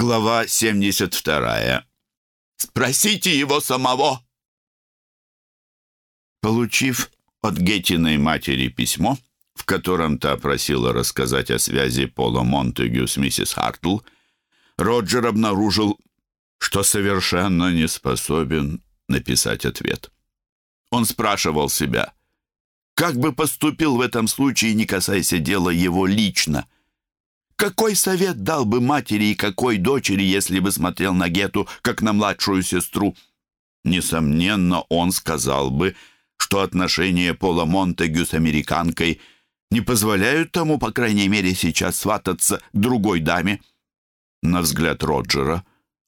Глава 72. «Спросите его самого!» Получив от Геттиной матери письмо, в котором та просила рассказать о связи Пола Монтегю с миссис Хартл, Роджер обнаружил, что совершенно не способен написать ответ. Он спрашивал себя, как бы поступил в этом случае, не касаясь дела его лично – какой совет дал бы матери и какой дочери, если бы смотрел на Гету, как на младшую сестру? Несомненно, он сказал бы, что отношения Пола Монтегю с американкой не позволяют тому, по крайней мере, сейчас свататься другой даме. На взгляд Роджера,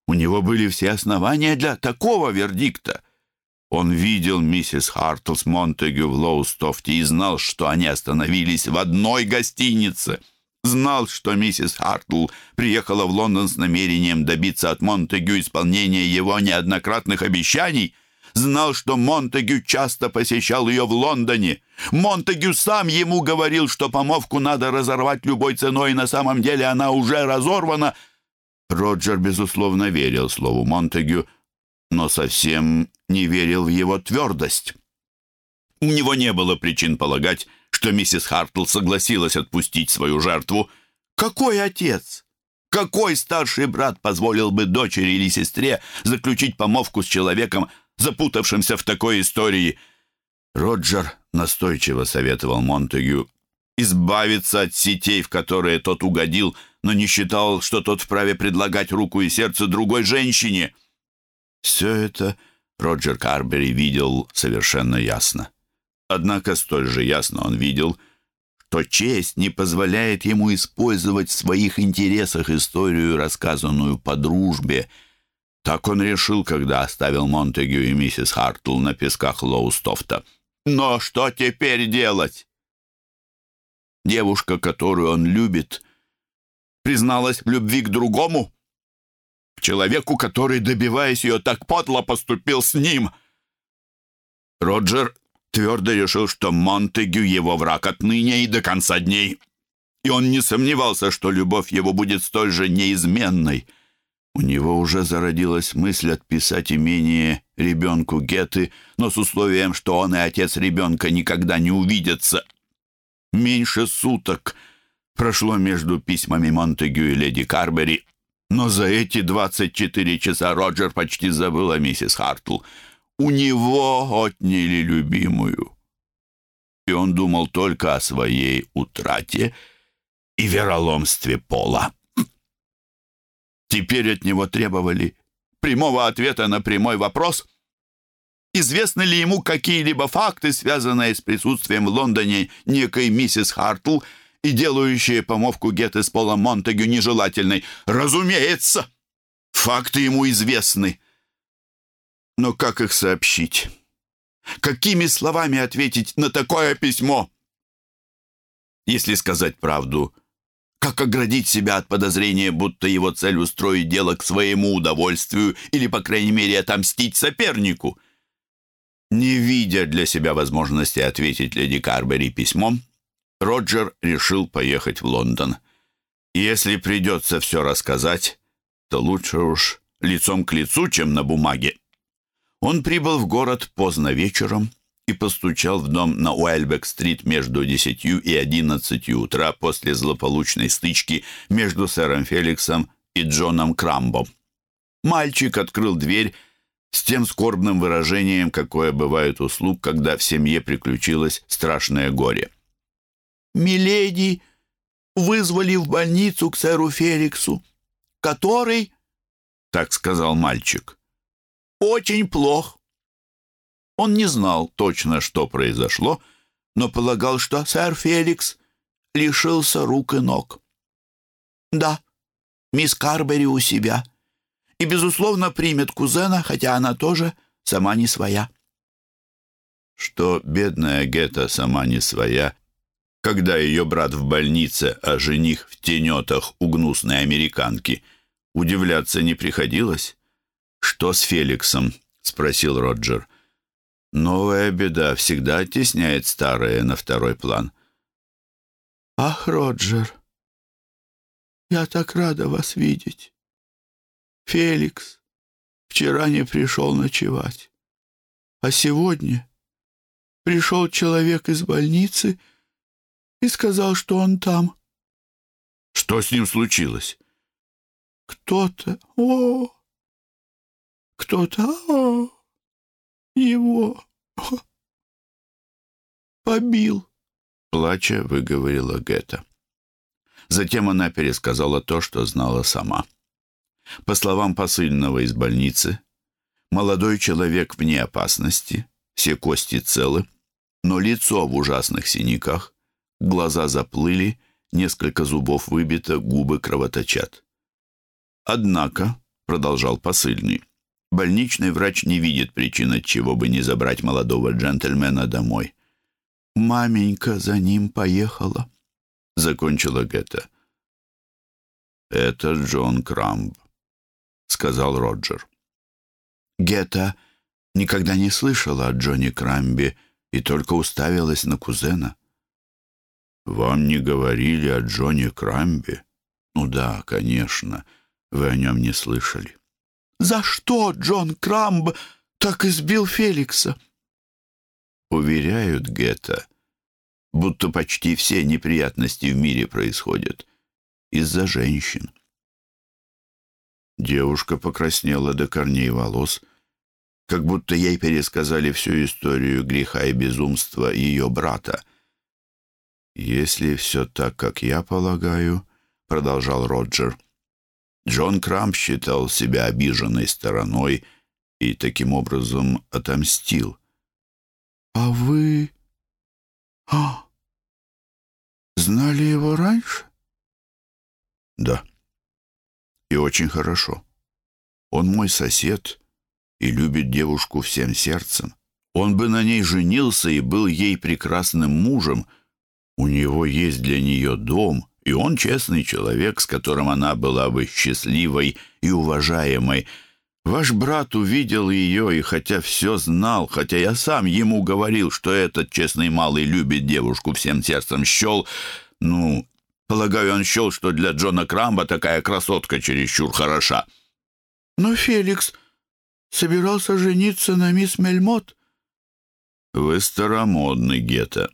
у него были все основания для такого вердикта. Он видел миссис Хартл с Монтегю в Лоустофте и знал, что они остановились в одной гостинице — знал, что миссис Хартл приехала в Лондон с намерением добиться от Монтегю исполнения его неоднократных обещаний, знал, что Монтегю часто посещал ее в Лондоне. Монтегю сам ему говорил, что помовку надо разорвать любой ценой, и на самом деле она уже разорвана. Роджер, безусловно, верил слову Монтегю, но совсем не верил в его твердость. У него не было причин полагать, что миссис Хартл согласилась отпустить свою жертву. Какой отец? Какой старший брат позволил бы дочери или сестре заключить помолвку с человеком, запутавшимся в такой истории? Роджер настойчиво советовал Монтегю избавиться от сетей, в которые тот угодил, но не считал, что тот вправе предлагать руку и сердце другой женщине. Все это Роджер Карбери видел совершенно ясно. Однако столь же ясно он видел, что честь не позволяет ему использовать в своих интересах историю, рассказанную по дружбе. Так он решил, когда оставил Монтегю и миссис Хартл на песках Лоустофта. Но что теперь делать? Девушка, которую он любит, призналась в любви к другому, к человеку, который, добиваясь ее, так подло поступил с ним. Роджер твердо решил, что Монтегю его враг отныне и до конца дней. И он не сомневался, что любовь его будет столь же неизменной. У него уже зародилась мысль отписать имение ребенку Геты, но с условием, что он и отец ребенка никогда не увидятся. Меньше суток прошло между письмами Монтегю и леди Карбери, но за эти 24 часа Роджер почти забыл о миссис Хартл — у него отняли любимую. И он думал только о своей утрате и вероломстве Пола. Теперь от него требовали прямого ответа на прямой вопрос. Известны ли ему какие-либо факты, связанные с присутствием в Лондоне некой миссис Хартл и делающие помовку Гетты с Полом Монтегю нежелательной? Разумеется, факты ему известны. Но как их сообщить? Какими словами ответить на такое письмо? Если сказать правду, как оградить себя от подозрения, будто его цель устроить дело к своему удовольствию или, по крайней мере, отомстить сопернику? Не видя для себя возможности ответить леди Карбери письмом, Роджер решил поехать в Лондон. Если придется все рассказать, то лучше уж лицом к лицу, чем на бумаге. Он прибыл в город поздно вечером и постучал в дом на Уэльбек-стрит между десятью и одиннадцатью утра после злополучной стычки между сэром Феликсом и Джоном Крамбом. Мальчик открыл дверь с тем скорбным выражением, какое бывает у слуг, когда в семье приключилось страшное горе. «Миледи вызвали в больницу к сэру Феликсу, который...» — так сказал мальчик очень плох». Он не знал точно, что произошло, но полагал, что сэр Феликс лишился рук и ног. «Да, мисс Карбери у себя. И, безусловно, примет кузена, хотя она тоже сама не своя». Что бедная Гетта сама не своя, когда ее брат в больнице, а жених в тенетах у гнусной американки, удивляться не приходилось. «Что с Феликсом?» — спросил Роджер. «Новая беда всегда оттесняет старое на второй план». «Ах, Роджер, я так рада вас видеть. Феликс вчера не пришел ночевать, а сегодня пришел человек из больницы и сказал, что он там. Что с ним случилось? Кто-то, о, кто-то, его побил. Плача, выговорила Гетта. Затем она пересказала то, что знала сама. По словам посыльного из больницы, молодой человек вне опасности, все кости целы, но лицо в ужасных синяках, глаза заплыли, несколько зубов выбито, губы кровоточат. Однако, продолжал посыльный, больничный врач не видит причин, чего бы не забрать молодого джентльмена домой. «Маменька за ним поехала», — закончила Гетта. «Это Джон Крамб», — сказал Роджер. Гетта никогда не слышала о Джонни Крамбе и только уставилась на кузена. «Вам не говорили о Джонни Крамбе?» «Ну да, конечно, вы о нем не слышали». «За что Джон Крамб так избил Феликса?» Уверяют Гетта, будто почти все неприятности в мире происходят из-за женщин. Девушка покраснела до корней волос, как будто ей пересказали всю историю греха и безумства ее брата. «Если все так, как я полагаю», — продолжал Роджер, — Джон Крамп считал себя обиженной стороной и таким образом отомстил. «А вы... А, знали его раньше?» «Да. И очень хорошо. Он мой сосед и любит девушку всем сердцем. Он бы на ней женился и был ей прекрасным мужем. У него есть для нее дом, и он честный человек, с которым она была бы счастливой и уважаемой». Ваш брат увидел ее, и хотя все знал, хотя я сам ему говорил, что этот честный малый любит девушку всем сердцем, щел, ну, полагаю, он щел, что для Джона Крамба такая красотка чересчур хороша. Но Феликс собирался жениться на мисс Мельмот. Вы старомодный, Гетто.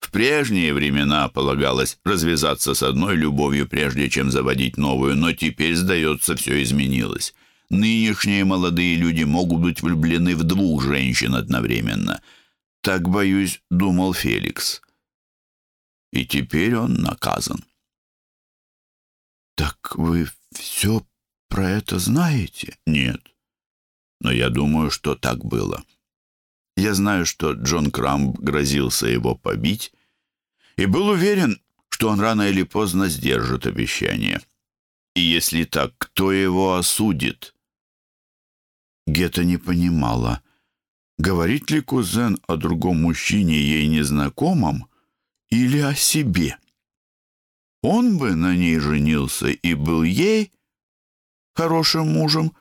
В прежние времена полагалось развязаться с одной любовью, прежде чем заводить новую, но теперь, сдается, все изменилось. Нынешние молодые люди могут быть влюблены в двух женщин одновременно. Так, боюсь, думал Феликс. И теперь он наказан. «Так вы все про это знаете?» «Нет. Но я думаю, что так было. Я знаю, что Джон Крамп грозился его побить и был уверен, что он рано или поздно сдержит обещание. И если так, кто его осудит?» Гета не понимала, говорит ли кузен о другом мужчине ей незнакомом или о себе. Он бы на ней женился и был ей хорошим мужем.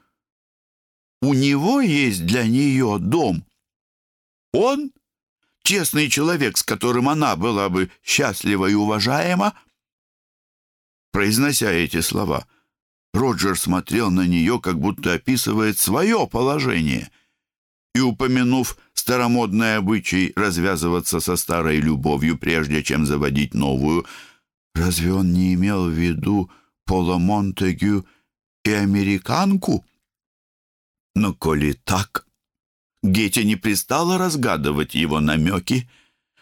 У него есть для нее дом. Он — честный человек, с которым она была бы счастлива и уважаема. Произнося эти слова — Роджер смотрел на нее, как будто описывает свое положение. И, упомянув старомодный обычай развязываться со старой любовью, прежде чем заводить новую, разве он не имел в виду Пола Монтегю и американку? Но коли так, Гетти не пристала разгадывать его намеки,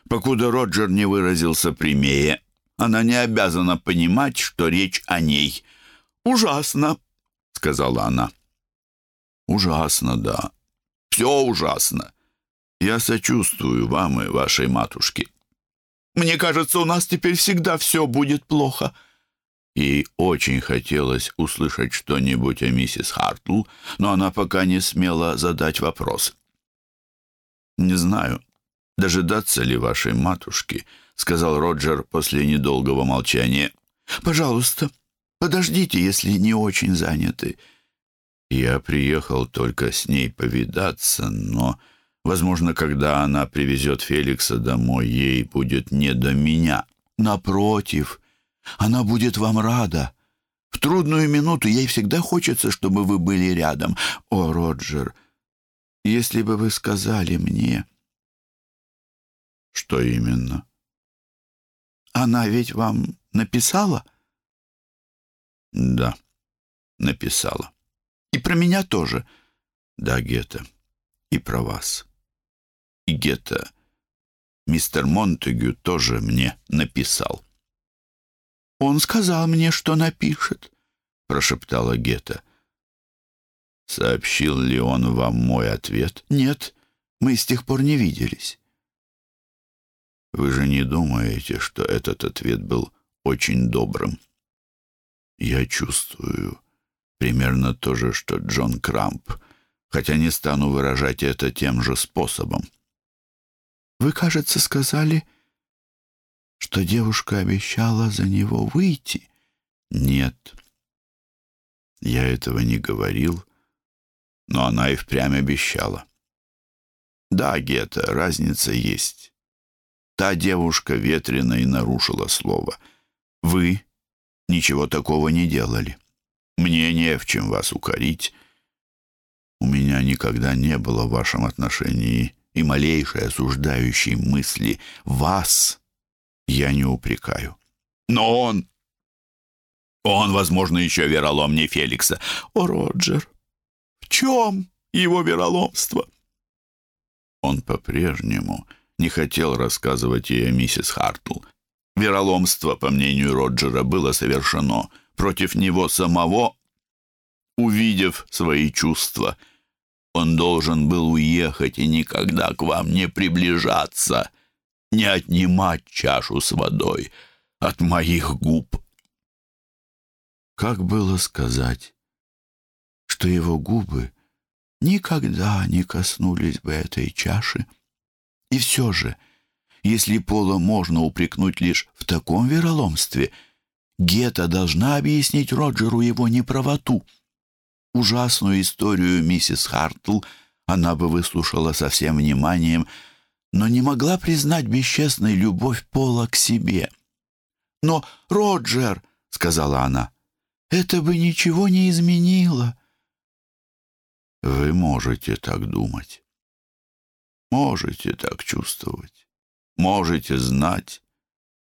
покуда Роджер не выразился прямее. Она не обязана понимать, что речь о ней — «Ужасно», — сказала она. «Ужасно, да. Все ужасно. Я сочувствую вам и вашей матушке. Мне кажется, у нас теперь всегда все будет плохо». Ей очень хотелось услышать что-нибудь о миссис Хартл, но она пока не смела задать вопрос. «Не знаю, дожидаться ли вашей матушки», — сказал Роджер после недолгого молчания. «Пожалуйста, Подождите, если не очень заняты. Я приехал только с ней повидаться, но, возможно, когда она привезет Феликса домой, ей будет не до меня. Напротив, она будет вам рада. В трудную минуту ей всегда хочется, чтобы вы были рядом. О, Роджер, если бы вы сказали мне...» «Что именно?» «Она ведь вам написала?» «Да, написала». «И про меня тоже?» «Да, Гетта, и про вас». И Гетта, мистер Монтегю тоже мне написал. «Он сказал мне, что напишет», — прошептала Гетта. «Сообщил ли он вам мой ответ?» «Нет, мы с тех пор не виделись». «Вы же не думаете, что этот ответ был очень добрым?» «Я чувствую примерно то же, что Джон Крамп, хотя не стану выражать это тем же способом». «Вы, кажется, сказали, что девушка обещала за него выйти?» «Нет, я этого не говорил, но она и впрямь обещала. Да, Гета, разница есть. Та девушка ветрена и нарушила слово. Вы ничего такого не делали. Мне не в чем вас укорить. У меня никогда не было в вашем отношении и малейшей осуждающей мысли. Вас я не упрекаю. Но он... Он, возможно, еще вероломнее Феликса. О, Роджер, чем его вероломство? Он по-прежнему не хотел рассказывать ей о миссис Хартл. Вероломство, по мнению Роджера, было совершено против него самого. Увидев свои чувства, он должен был уехать и никогда к вам не приближаться, не отнимать чашу с водой от моих губ. Как было сказать, что его губы никогда не коснулись бы этой чаши? И все же, если Пола можно упрекнуть лишь в таком вероломстве, Гета должна объяснить Роджеру его неправоту. Ужасную историю миссис Хартл она бы выслушала со всем вниманием, но не могла признать бесчестной любовь Пола к себе. «Но, Роджер!» — сказала она. «Это бы ничего не изменило». «Вы можете так думать. Можете так чувствовать. Можете знать.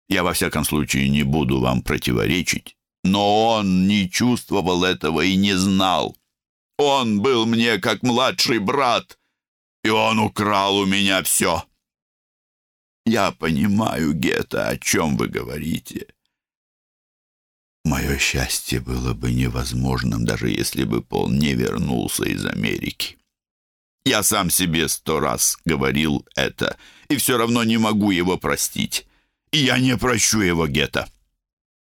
Я, во всяком случае, не буду вам противоречить. Но он не чувствовал этого и не знал. Он был мне как младший брат, и он украл у меня все. Я понимаю, Гетта, о чем вы говорите. Мое счастье было бы невозможным, даже если бы Пол не вернулся из Америки. Я сам себе сто раз говорил это, и все равно не могу его простить. И я не прощу его Гетта.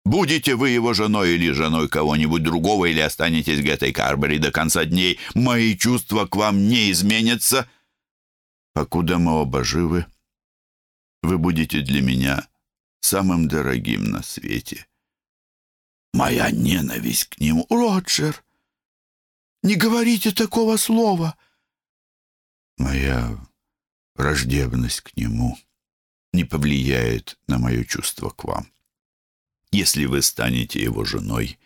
Будете вы его женой или женой кого-нибудь другого, или останетесь Геттой Карбери до конца дней, мои чувства к вам не изменятся. Покуда мы оба живы, вы будете для меня самым дорогим на свете. Моя ненависть к нему... Роджер, не говорите такого слова. Моя враждебность к нему не повлияет на мое чувство к вам. Если вы станете его женой,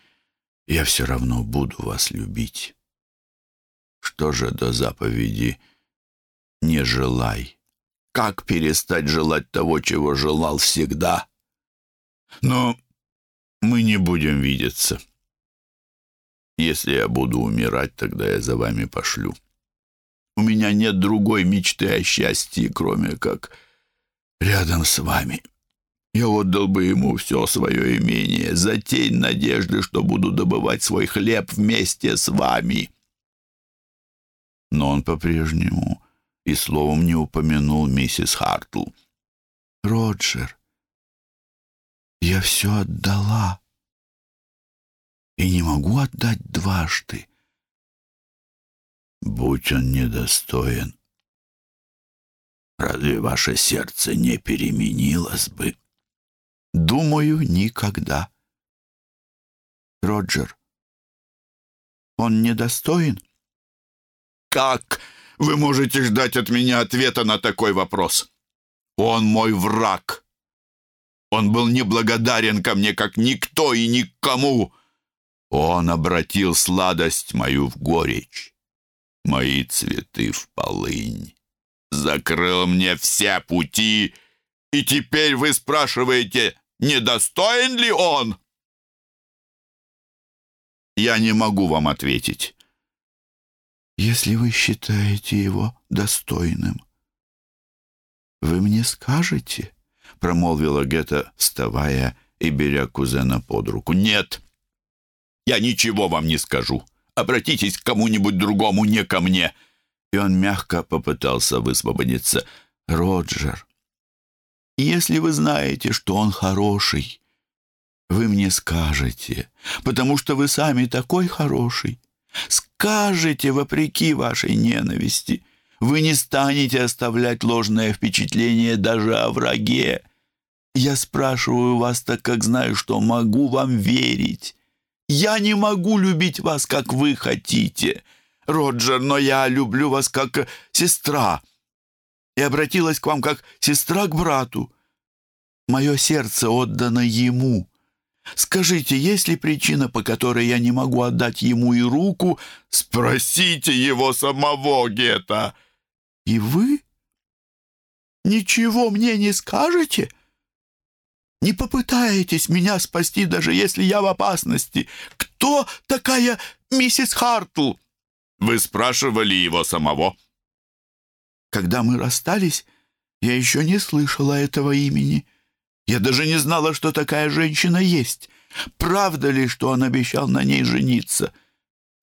я все равно буду вас любить. Что же до заповеди «не желай»? Как перестать желать того, чего желал всегда? Но мы не будем видеться. Если я буду умирать, тогда я за вами пошлю. У меня нет другой мечты о счастье, кроме как рядом с вами. Я отдал бы ему все свое имение за тень надежды, что буду добывать свой хлеб вместе с вами. Но он по-прежнему и словом не упомянул миссис Хартл. «Роджер, я все отдала и не могу отдать дважды. Будь он недостоин, разве ваше сердце не переменилось бы? Думаю, никогда. Роджер, он недостоин? Как вы можете ждать от меня ответа на такой вопрос? Он мой враг. Он был неблагодарен ко мне, как никто и никому. Он обратил сладость мою в горечь, мои цветы в полынь, закрыл мне все пути, и теперь вы спрашиваете, недостоин ли он? Я не могу вам ответить. Если вы считаете его достойным, вы мне скажете, промолвила Гетта, вставая и беря кузена под руку. Нет, я ничего вам не скажу. Обратитесь к кому-нибудь другому, не ко мне. И он мягко попытался высвободиться. Роджер, если вы знаете, что он хороший, вы мне скажете, потому что вы сами такой хороший. Скажете, вопреки вашей ненависти. Вы не станете оставлять ложное впечатление даже о враге. Я спрашиваю вас, так как знаю, что могу вам верить. Я не могу любить вас, как вы хотите, Роджер, но я люблю вас как сестра и обратилась к вам как сестра к брату. Мое сердце отдано ему. Скажите, есть ли причина, по которой я не могу отдать ему и руку? Спросите его самого, Гета. И вы ничего мне не скажете? Не попытаетесь меня спасти, даже если я в опасности. Кто такая миссис Хартл? Вы спрашивали его самого. Когда мы расстались, я еще не слышала этого имени. Я даже не знала, что такая женщина есть. Правда ли, что он обещал на ней жениться?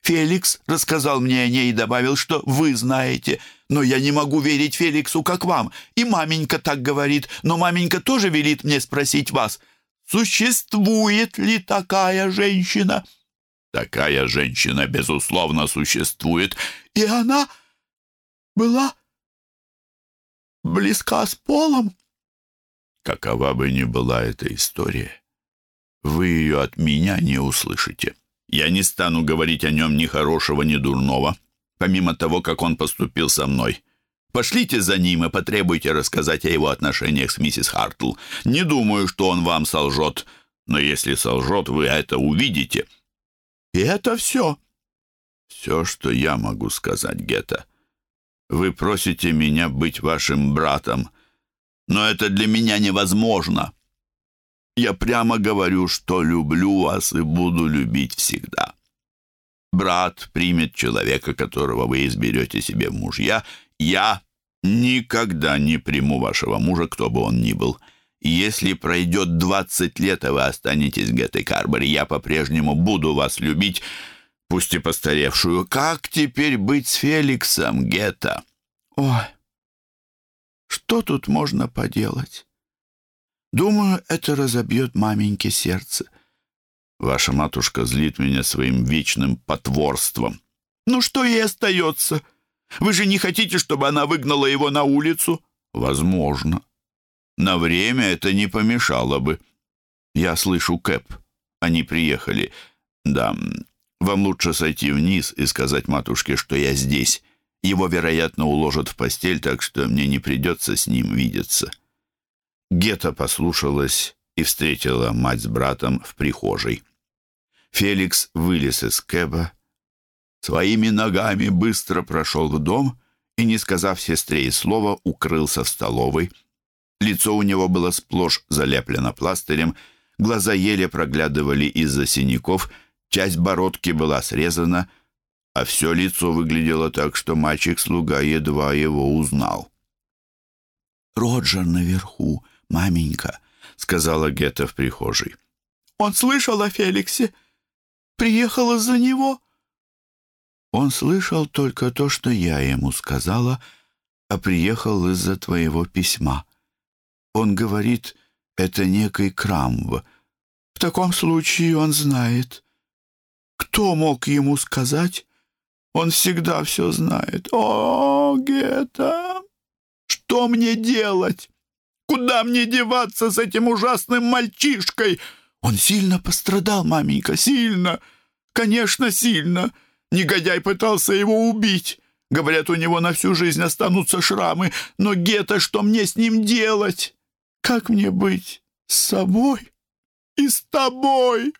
Феликс рассказал мне о ней и добавил, что вы знаете. Но я не могу верить Феликсу, как вам. И маменька так говорит. Но маменька тоже велит мне спросить вас, существует ли такая женщина?» «Такая женщина, безусловно, существует. И она была близка с полом?» Какова бы ни была эта история, вы ее от меня не услышите. Я не стану говорить о нем ни хорошего, ни дурного, помимо того, как он поступил со мной. Пошлите за ним и потребуйте рассказать о его отношениях с миссис Хартл. Не думаю, что он вам солжет, но если солжет, вы это увидите. И это все. Все, что я могу сказать, Гетта. Вы просите меня быть вашим братом, но это для меня невозможно. Я прямо говорю, что люблю вас и буду любить всегда. Брат примет человека, которого вы изберете себе в мужья. Я никогда не приму вашего мужа, кто бы он ни был. Если пройдет двадцать лет, а вы останетесь Геттой Карбори, я по-прежнему буду вас любить, пусть и постаревшую. Как теперь быть с Феликсом, Гетта? Ой, что тут можно поделать? Думаю, это разобьет маменьке сердце. Ваша матушка злит меня своим вечным потворством. Ну что ей остается? Вы же не хотите, чтобы она выгнала его на улицу? Возможно. На время это не помешало бы. Я слышу Кэп. Они приехали. Да, вам лучше сойти вниз и сказать матушке, что я здесь. Его, вероятно, уложат в постель, так что мне не придется с ним видеться». Гета послушалась и встретила мать с братом в прихожей. Феликс вылез из кэба, своими ногами быстро прошел в дом и, не сказав сестре и слова, укрылся в столовой. Лицо у него было сплошь залеплено пластырем, глаза еле проглядывали из-за синяков, часть бородки была срезана — а все лицо выглядело так, что мальчик-слуга едва его узнал. «Роджер наверху, маменька», — сказала Гетта в прихожей. «Он слышал о Феликсе? Приехал из-за него?» «Он слышал только то, что я ему сказала, а приехал из-за твоего письма. Он говорит, это некий Крамв. В таком случае он знает. Кто мог ему сказать?» Он всегда все знает. О, Гета, что мне делать? Куда мне деваться с этим ужасным мальчишкой? Он сильно пострадал, маменька, сильно. Конечно, сильно. Негодяй пытался его убить. Говорят, у него на всю жизнь останутся шрамы. Но, Гета, что мне с ним делать? Как мне быть с собой и с тобой?»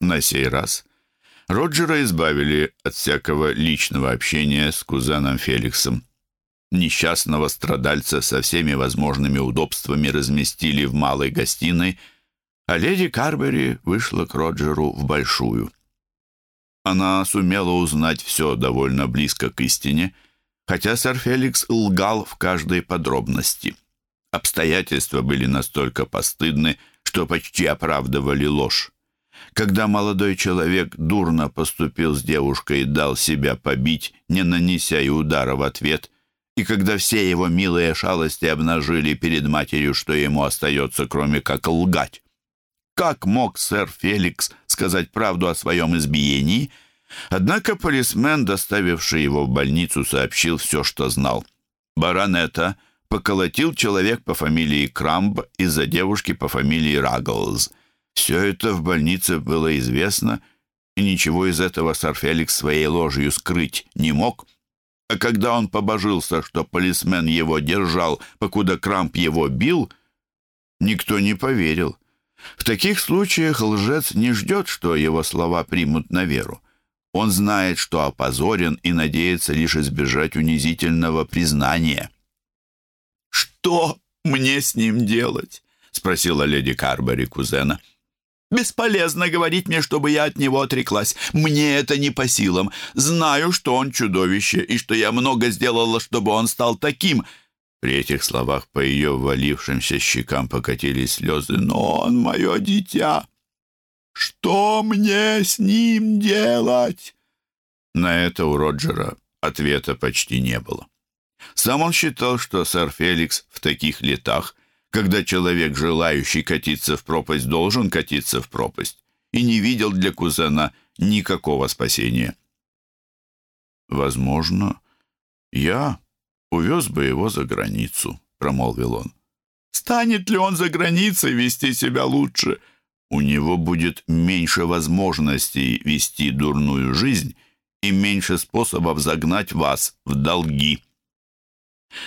На сей раз Роджера избавили от всякого личного общения с кузеном Феликсом. Несчастного страдальца со всеми возможными удобствами разместили в малой гостиной, а леди Карбери вышла к Роджеру в большую. Она сумела узнать все довольно близко к истине, хотя сэр Феликс лгал в каждой подробности. Обстоятельства были настолько постыдны, что почти оправдывали ложь. Когда молодой человек дурно поступил с девушкой и дал себя побить, не нанеся и удара в ответ, и когда все его милые шалости обнажили перед матерью, что ему остается, кроме как лгать. Как мог сэр Феликс сказать правду о своем избиении? Однако полисмен, доставивший его в больницу, сообщил все, что знал. Баронета поколотил человек по фамилии Крамб из-за девушки по фамилии Рагглз — все это в больнице было известно, и ничего из этого сэр Феликс своей ложью скрыть не мог. А когда он побожился, что полисмен его держал, покуда Крамп его бил, никто не поверил. В таких случаях лжец не ждет, что его слова примут на веру. Он знает, что опозорен и надеется лишь избежать унизительного признания. «Что мне с ним делать?» — спросила леди Карбери кузена. — Бесполезно говорить мне, чтобы я от него отреклась. Мне это не по силам. Знаю, что он чудовище, и что я много сделала, чтобы он стал таким». При этих словах по ее валившимся щекам покатились слезы. «Но он мое дитя. Что мне с ним делать?» На это у Роджера ответа почти не было. Сам он считал, что сэр Феликс в таких летах – когда человек, желающий катиться в пропасть, должен катиться в пропасть, и не видел для кузена никакого спасения. «Возможно, я увез бы его за границу», — промолвил он. «Станет ли он за границей вести себя лучше?» «У него будет меньше возможностей вести дурную жизнь и меньше способов загнать вас в долги».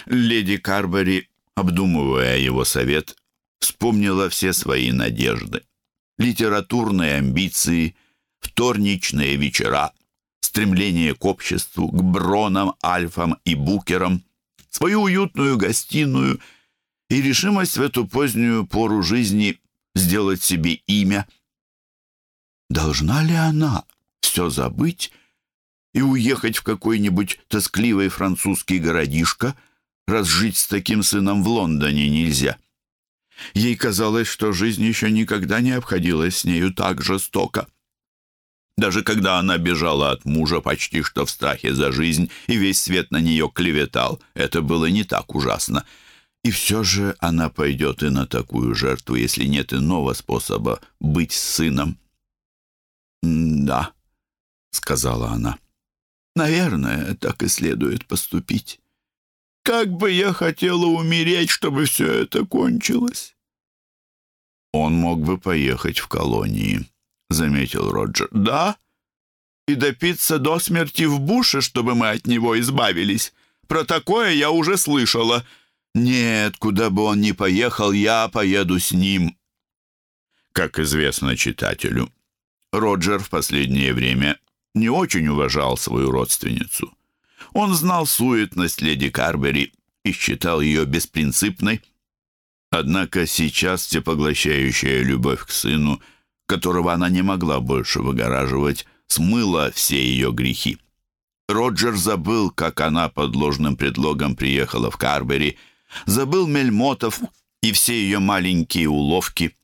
Леди Карбери обдумывая его совет, вспомнила все свои надежды. Литературные амбиции, вторничные вечера, стремление к обществу, к Бронам, Альфам и Букерам, свою уютную гостиную и решимость в эту позднюю пору жизни сделать себе имя. Должна ли она все забыть и уехать в какой-нибудь тоскливый французский городишко — раз жить с таким сыном в Лондоне нельзя. Ей казалось, что жизнь еще никогда не обходилась с нею так жестоко. Даже когда она бежала от мужа почти что в страхе за жизнь, и весь свет на нее клеветал, это было не так ужасно. И все же она пойдет и на такую жертву, если нет иного способа быть сыном. «Да», — сказала она, — «наверное, так и следует поступить». Как бы я хотела умереть, чтобы все это кончилось!» «Он мог бы поехать в колонии», — заметил Роджер. «Да? И допиться до смерти в буше, чтобы мы от него избавились. Про такое я уже слышала. Нет, куда бы он ни поехал, я поеду с ним». Как известно читателю, Роджер в последнее время не очень уважал свою родственницу. Он знал суетность леди Карбери и считал ее беспринципной. Однако сейчас всепоглощающая любовь к сыну, которого она не могла больше выгораживать, смыла все ее грехи. Роджер забыл, как она под ложным предлогом приехала в Карбери, забыл Мельмотов и все ее маленькие уловки.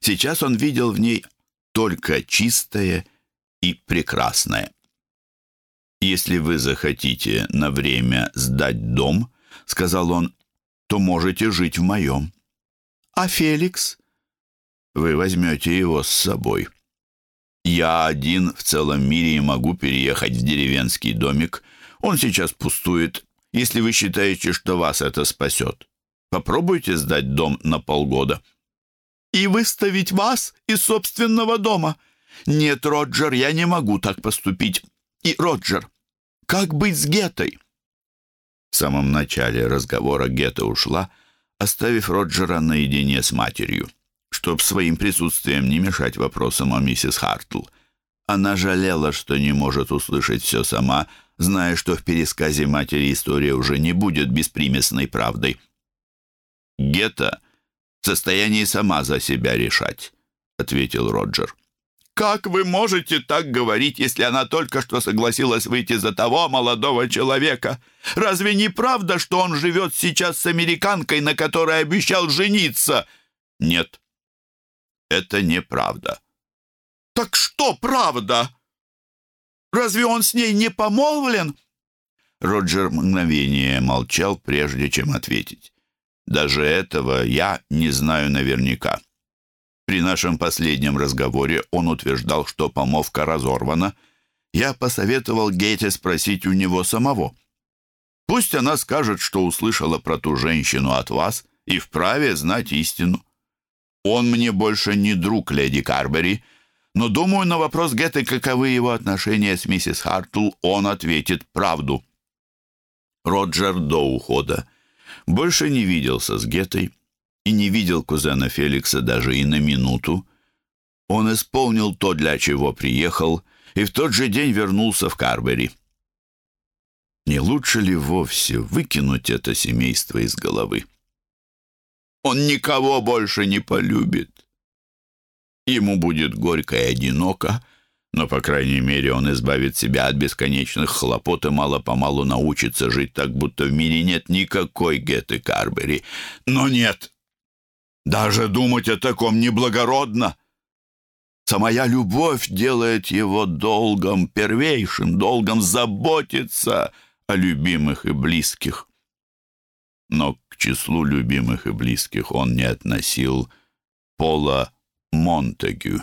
Сейчас он видел в ней только чистое и прекрасное. «Если вы захотите на время сдать дом», — сказал он, — «то можете жить в моем». «А Феликс?» «Вы возьмете его с собой». «Я один в целом мире могу переехать в деревенский домик. Он сейчас пустует, если вы считаете, что вас это спасет. Попробуйте сдать дом на полгода». «И выставить вас из собственного дома?» «Нет, Роджер, я не могу так поступить. И, Роджер, как быть с Гетой?» В самом начале разговора Гета ушла, оставив Роджера наедине с матерью. чтоб своим присутствием не мешать вопросам о миссис Хартл. Она жалела, что не может услышать все сама, зная, что в пересказе матери история уже не будет беспримесной правдой. «Гетта в состоянии сама за себя решать», — ответил Роджер. «Как вы можете так говорить, если она только что согласилась выйти за того молодого человека? Разве не правда, что он живет сейчас с американкой, на которой обещал жениться?» «Нет, это неправда». «Так что правда? Разве он с ней не помолвлен?» Роджер мгновение молчал, прежде чем ответить. «Даже этого я не знаю наверняка». При нашем последнем разговоре он утверждал, что помолвка разорвана. Я посоветовал Гейте спросить у него самого. Пусть она скажет, что услышала про ту женщину от вас и вправе знать истину. Он мне больше не друг леди Карбери, но, думаю, на вопрос Гетты, каковы его отношения с миссис Хартл, он ответит правду. Роджер до ухода больше не виделся с Геттой и не видел кузена Феликса даже и на минуту. Он исполнил то, для чего приехал, и в тот же день вернулся в Карбери. Не лучше ли вовсе выкинуть это семейство из головы? Он никого больше не полюбит. Ему будет горько и одиноко, но, по крайней мере, он избавит себя от бесконечных хлопот и мало-помалу научится жить так, будто в мире нет никакой Гетты Карбери. Но нет, даже думать о таком неблагородно. Самая любовь делает его долгом, первейшим долгом заботиться о любимых и близких но к числу любимых и близких он не относил Пола Монтегю.